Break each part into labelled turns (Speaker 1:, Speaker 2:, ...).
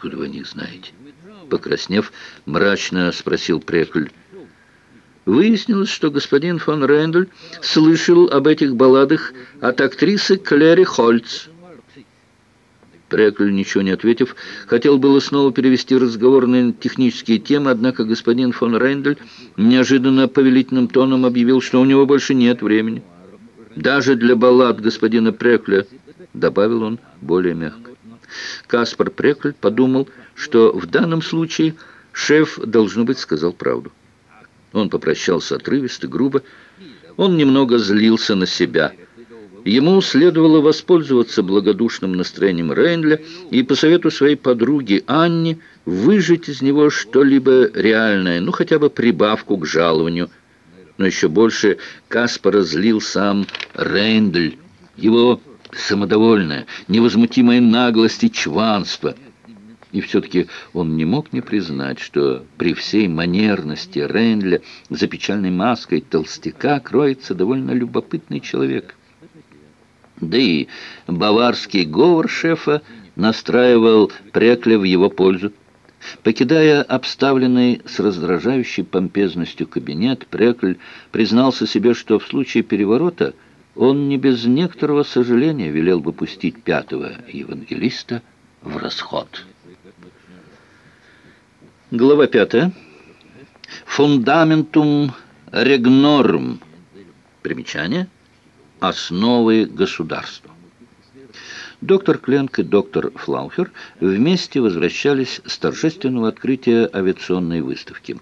Speaker 1: Откуда вы о них знаете? Покраснев, мрачно спросил Прекль. Выяснилось, что господин фон Рендель слышал об этих балладах от актрисы Клэри Хольц. Прекль, ничего не ответив, хотел было снова перевести разговор на технические темы, однако господин фон Рендель неожиданно повелительным тоном объявил, что у него больше нет времени. «Даже для баллад господина Прекля», — добавил он более мягко. Каспар Прекль подумал, что в данном случае шеф, должно быть, сказал правду. Он попрощался отрывисто, грубо. Он немного злился на себя. Ему следовало воспользоваться благодушным настроением Рейнля и по совету своей подруги Анни выжить из него что-либо реальное, ну хотя бы прибавку к жалованию. Но еще больше Каспара злил сам Рейндль, его самодовольная, невозмутимая наглость и чванство — и все-таки он не мог не признать, что при всей манерности Рейнля за печальной маской толстяка кроется довольно любопытный человек. Да и баварский говор шефа настраивал Прекля в его пользу. Покидая обставленный с раздражающей помпезностью кабинет, Прекль признался себе, что в случае переворота он не без некоторого сожаления велел бы пустить пятого евангелиста в расход. Глава пятая. Фундаментум регнорм. Примечание. Основы государства. Доктор Кленк и доктор Флаухер вместе возвращались с торжественного открытия авиационной выставки.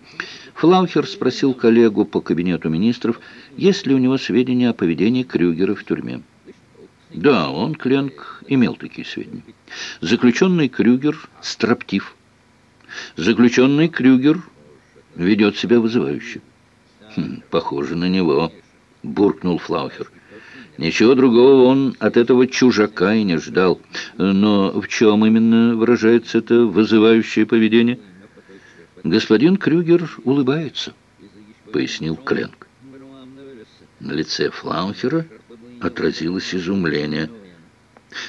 Speaker 1: Флаухер спросил коллегу по кабинету министров, есть ли у него сведения о поведении Крюгера в тюрьме. Да, он, Кленк, имел такие сведения. Заключенный Крюгер строптив Заключенный Крюгер ведет себя вызывающе. Хм, «Похоже на него», — буркнул Флаухер. Ничего другого он от этого чужака и не ждал. Но в чем именно выражается это вызывающее поведение? «Господин Крюгер улыбается», — пояснил Кленк. На лице Флаухера отразилось изумление.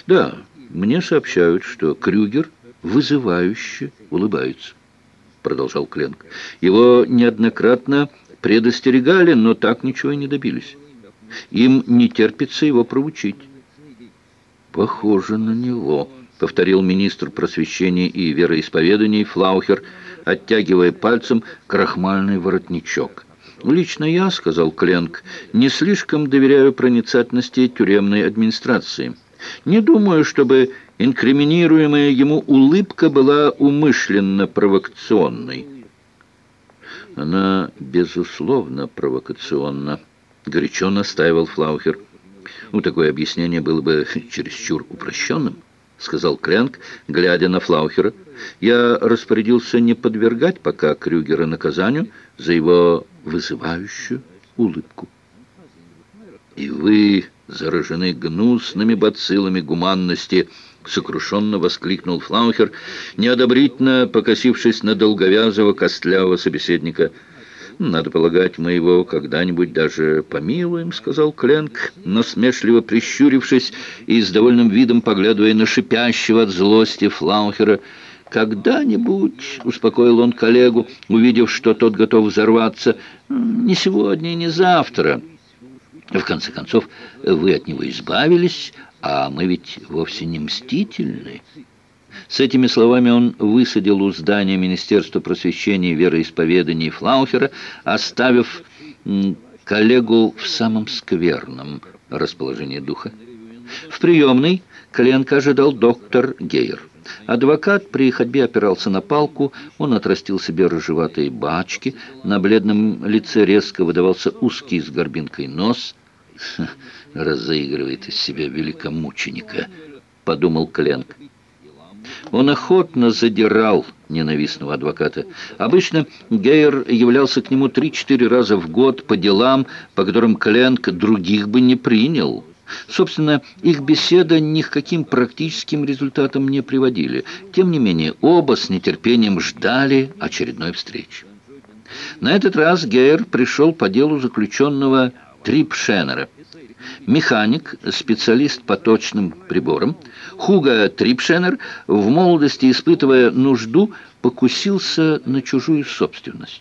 Speaker 1: «Да, мне сообщают, что Крюгер вызывающе улыбается», — продолжал Кленк. «Его неоднократно предостерегали, но так ничего и не добились. Им не терпится его проучить». «Похоже на него», — повторил министр просвещения и вероисповеданий Флаухер, оттягивая пальцем крахмальный воротничок. «Лично я, — сказал Кленк, — не слишком доверяю проницательности тюремной администрации. Не думаю, чтобы Инкриминируемая ему улыбка была умышленно провокационной. Она, безусловно, провокационна, горячо настаивал Флаухер. Ну, такое объяснение было бы чересчур упрощенным, сказал Крянк, глядя на Флаухера. Я распорядился не подвергать пока Крюгера наказанию за его вызывающую улыбку. И вы заражены гнусными бациллами гуманности, — сокрушенно воскликнул Флаухер, неодобрительно покосившись на долговязого костлявого собеседника. «Надо полагать, мы его когда-нибудь даже помилуем», — сказал Кленк, насмешливо прищурившись и с довольным видом поглядывая на шипящего от злости Флаухера. «Когда-нибудь», — успокоил он коллегу, увидев, что тот готов взорваться, — «не сегодня не завтра». В конце концов, вы от него избавились, а мы ведь вовсе не мстительны. С этими словами он высадил у здания Министерства просвещения и вероисповедания Флаухера, оставив коллегу в самом скверном расположении духа. В приемной Коленко ожидал доктор Гейер. Адвокат при ходьбе опирался на палку, он отрастил себе рыжеватые бачки, на бледном лице резко выдавался узкий с горбинкой нос. разыгрывает из себя великомученика, подумал Кленк. Он охотно задирал ненавистного адвоката. Обычно Гейер являлся к нему три-четыре раза в год по делам, по которым Кленк других бы не принял. Собственно, их беседа ни к каким практическим результатам не приводили. Тем не менее, оба с нетерпением ждали очередной встречи. На этот раз Гейер пришел по делу заключенного Трипшенера – Механик, специалист по точным приборам, Хуга Трипшенер, в молодости испытывая нужду, покусился на чужую собственность.